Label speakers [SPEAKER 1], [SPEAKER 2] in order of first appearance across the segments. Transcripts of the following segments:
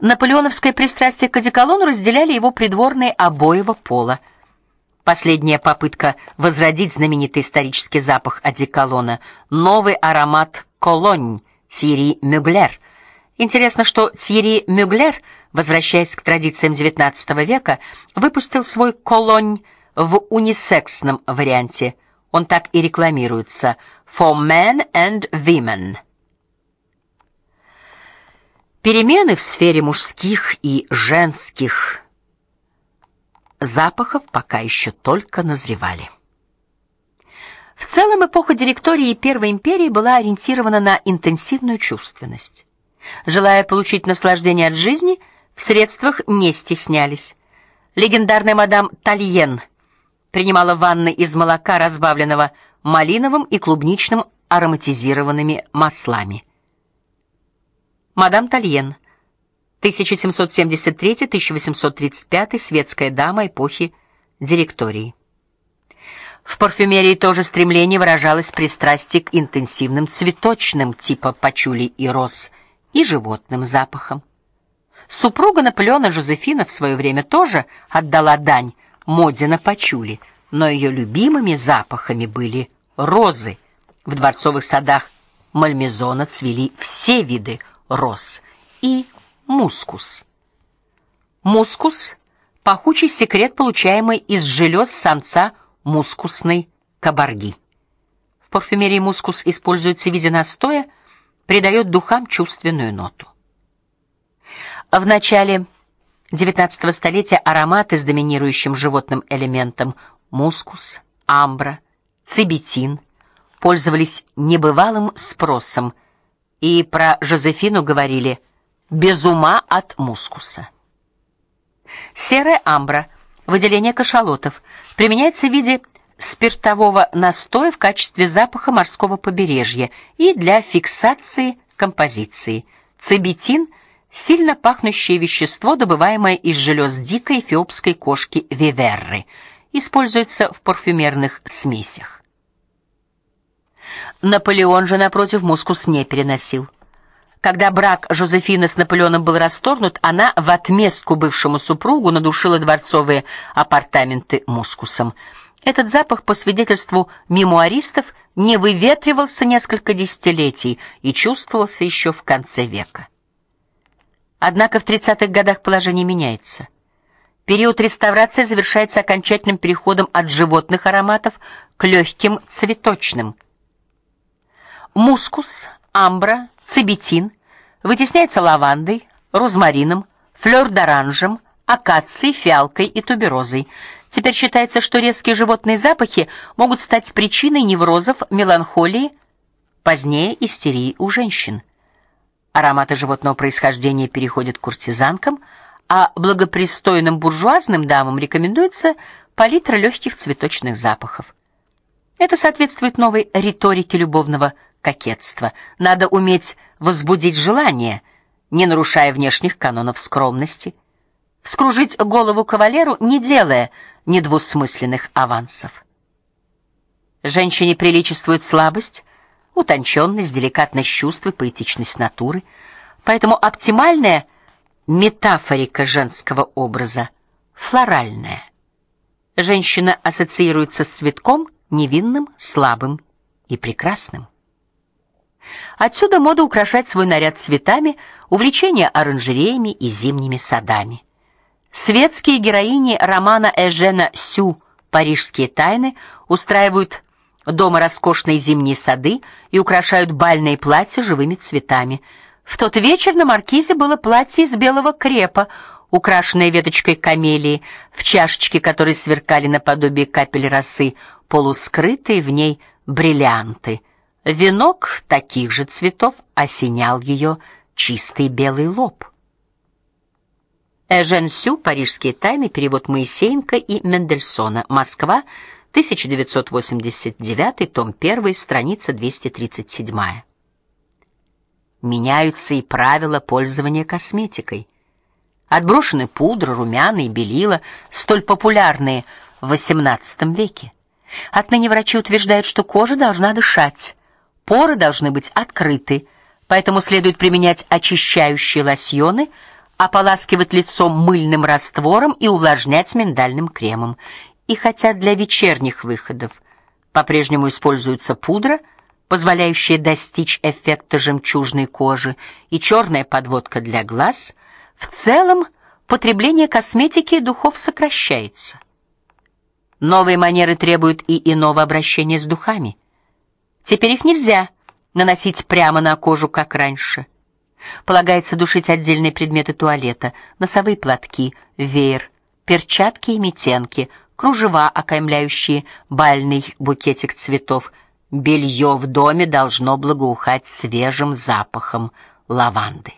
[SPEAKER 1] Наполеоновское пристрастие к одеколону разделяли его придворные обоего пола. Последняя попытка возродить знаменитый исторический запах одеколона новый аромат колонь Тьерри Мюглер. Интересно, что Тьерри Мюглер, возвращаясь к традициям XIX века, выпустил свой колонь в унисексном варианте. Он так и рекламируется: For Men and Women. Перемены в сфере мужских и женских запахов пока еще только назревали. В целом эпоха директории Первой империи была ориентирована на интенсивную чувственность. Желая получить наслаждение от жизни, в средствах не стеснялись. Легендарная мадам Тальен принимала ванны из молока, разбавленного малиновым и клубничным ароматизированными маслами. Мадам Тальен 1773-1835 светская дама эпохи директории. В парфюмерии тоже стремление выражалось пристрастие к интенсивным цветочным типа пачули и роз и животным запахам. Супруга Наполеона Жозефина в свое время тоже отдала дань моде на пачули, но ее любимыми запахами были розы. В дворцовых садах Мальмезона цвели все виды роз и мускус. Мускус пахучий секрет, получаемый из желез самца мускусной кабарги. В парфюмерии мускус используется в виде настоя, придает духам чувственную ноту. В начале XIX столетия ароматы с доминирующим животным элементом мускус, амбра, цибетин пользовались небывалым спросом и про Жозефину говорили без ума от мускуса. Серая амбра, выделение кашалотов, применяется в виде спиртового настоя в качестве запаха морского побережья и для фиксации композиции. Цибетин сильно пахнущее вещество, добываемое из желез дикой эфиопской кошки виверры, используется в парфюмерных смесях. Наполеон же напротив мускус не переносил. Когда брак Жозефины с Наполеоном был расторгнут, она в отместку бывшему супругу надушила дворцовые апартаменты мускусом. Этот запах, по свидетельству мемуаристов, не выветривался несколько десятилетий и чувствовался еще в конце века. Однако в 30-х годах положение меняется. Период реставрации завершается окончательным переходом от животных ароматов к легким цветочным – Мускус, амбра, цибетин вытесняется лавандой, розмарином, флёр-д'оранжем, акацией, фиалкой и туберозой. Теперь считается, что резкие животные запахи могут стать причиной неврозов, меланхолии, позднее истерии у женщин. Ароматы животного происхождения переходят к куртизанкам, а благопристойным буржуазным дамам рекомендуется палитра легких цветочных запахов. Это соответствует новой риторике любовного кокетства. Надо уметь возбудить желание, не нарушая внешних канонов скромности, вскружить голову кавалеру, не делая недвусмысленных авансов. Женщине приличествует слабость, утонченность, деликатность чувств и поэтичность натуры, поэтому оптимальная метафорика женского образа флоральная. Женщина ассоциируется с цветком невинным, слабым и прекрасным. Отсюда мода украшать свой наряд цветами, увлечение оранжереями и зимними садами. Светские героини романа Эжена Сю Парижские тайны устраивают дома роскошные зимние сады и украшают бальные платья живыми цветами. В тот вечер на маркизе было платье из белого крепа, украшенное веточкой камелии, в чашечке которой сверкали наподобие капель росы, полускрытые в ней бриллианты. Венок таких же цветов осенял ее чистый белый лоб. Эжен Сю. Парижские тайны. Перевод Моисеенко и Мендельсона. Москва. 1989, том 1, страница 237. Меняются и правила пользования косметикой. Отброшены пудра, румяна и белила, столь популярные в XVIII веке. Отныне врачи утверждают, что кожа должна дышать Поры должны быть открыты, поэтому следует применять очищающие лосьоны, ополаскивать лицо мыльным раствором и увлажнять миндальным кремом. И хотя для вечерних выходов по-прежнему используется пудра, позволяющая достичь эффекта жемчужной кожи, и черная подводка для глаз, в целом потребление косметики и духов сокращается. Новые манеры требуют и иного обращения с духами. Теперь их нельзя наносить прямо на кожу, как раньше. Полагается душить отдельные предметы туалета: носовые платки, веер, перчатки и метенки, кружева, окаймляющие бальный букетик цветов. Белье в доме должно благоухать свежим запахом лаванды.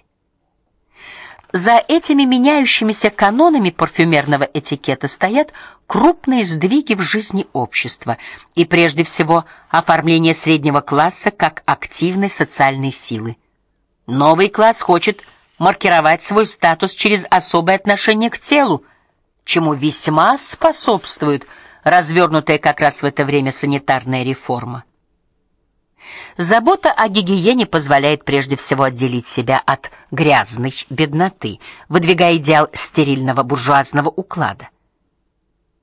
[SPEAKER 1] За этими меняющимися канонами парфюмерного этикета стоят крупные сдвиги в жизни общества и прежде всего оформление среднего класса как активной социальной силы. Новый класс хочет маркировать свой статус через особое отношение к телу, чему весьма способствует развернутая как раз в это время санитарная реформа. Забота о гигиене позволяет прежде всего отделить себя от грязной бедноты, выдвигая идеал стерильного буржуазного уклада.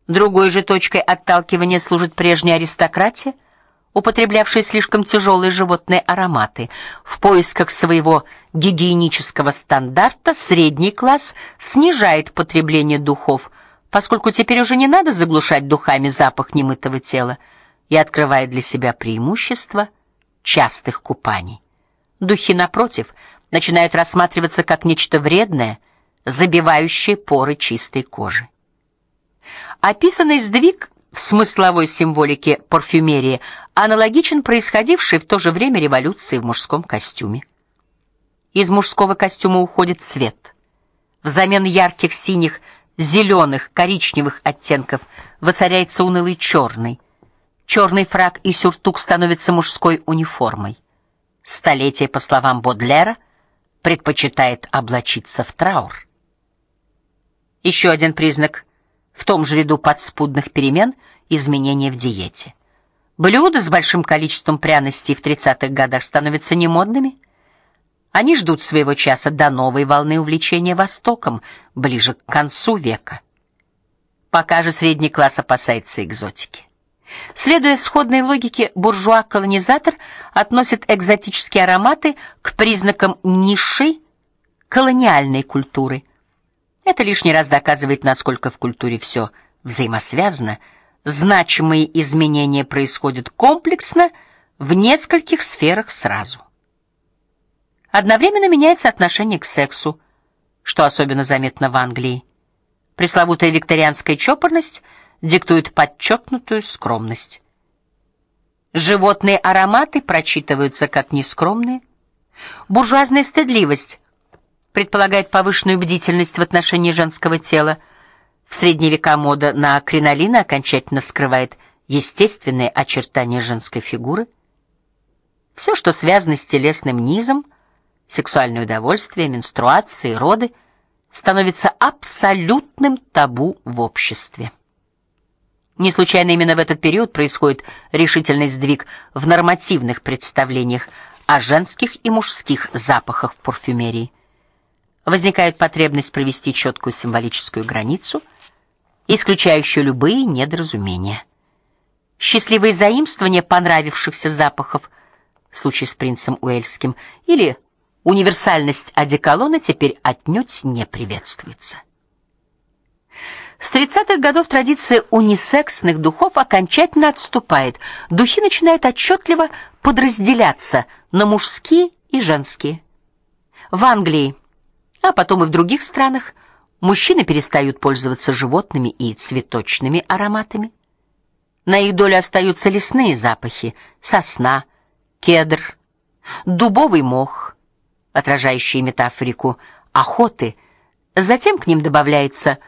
[SPEAKER 1] Другой же точкой отталкивания служит прежняя аристократия, употреблявшая слишком тяжелые животные ароматы. В поисках своего гигиенического стандарта средний класс снижает потребление духов, поскольку теперь уже не надо заглушать духами запах немытого тела и открывает для себя преимущество частых купаний. Духи напротив начинают рассматриваться как нечто вредное, забивающее поры чистой кожи. Описанный сдвиг в смысловой символике парфюмерии аналогичен происходившей в то же время революции в мужском костюме. Из мужского костюма уходит цвет. Взамен ярких синих, зеленых, коричневых оттенков воцаряется унылый черный. Черный фрак и сюртук становятся мужской униформой. Столетие, по словам Бодлера, предпочитает облачиться в траур. Еще один признак в том же ряду подспудных перемен изменения в диете. Блюда с большим количеством пряностей в 30-х годах становятся немодными. Они ждут своего часа до новой волны увлечения Востоком, ближе к концу века. Пока же средний класс опасается экзотики. Следуя сходной логике, буржуа-колонизатор относит экзотические ароматы к признакам низшей колониальной культуры. Это лишний раз доказывает, насколько в культуре все взаимосвязано. Значимые изменения происходят комплексно в нескольких сферах сразу. Одновременно меняется отношение к сексу, что особенно заметно в Англии. Пресловутая викторианская чопорность – диктует подчеркнутую скромность. Животные ароматы прочитываются как нескромные. Буржуазная стыдливость предполагает повышенную бдительность в отношении женского тела. В средние века мода на кринолины окончательно скрывает естественные очертания женской фигуры. Все, что связано с телесным низом, сексуальное удовольствие, менструации, роды, становится абсолютным табу в обществе. Не случайно именно в этот период происходит решительный сдвиг в нормативных представлениях о женских и мужских запахах в парфюмерии. Возникает потребность провести четкую символическую границу, исключающую любые недоразумения. Счастливые заимствования понравившихся запахов, случай с принцем Уэльским, или универсальность одеколона теперь отнюдь не приветствуется. С 30-х годов традиция унисексных духов окончательно отступает. Духи начинают отчетливо подразделяться на мужские и женские. В Англии, а потом и в других странах, мужчины перестают пользоваться животными и цветочными ароматами. На их долю остаются лесные запахи: сосна, кедр, дубовый мох, отражающие метафорику охоты. Затем к ним добавляется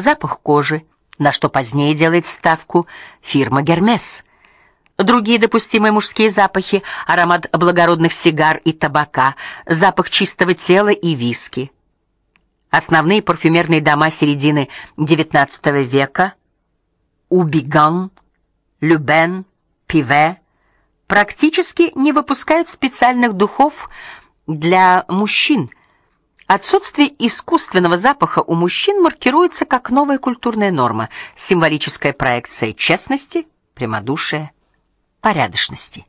[SPEAKER 1] запах кожи, на что позднее делает ставку фирма Гермес. Другие допустимые мужские запахи: аромат благородных сигар и табака, запах чистого тела и виски. Основные парфюмерные дома середины XIX века Убиган, Любен, Пиве практически не выпускают специальных духов для мужчин Отсутствие искусственного запаха у мужчин маркируется как новая культурная норма, символическая проекция честности, прямодушия, порядочности.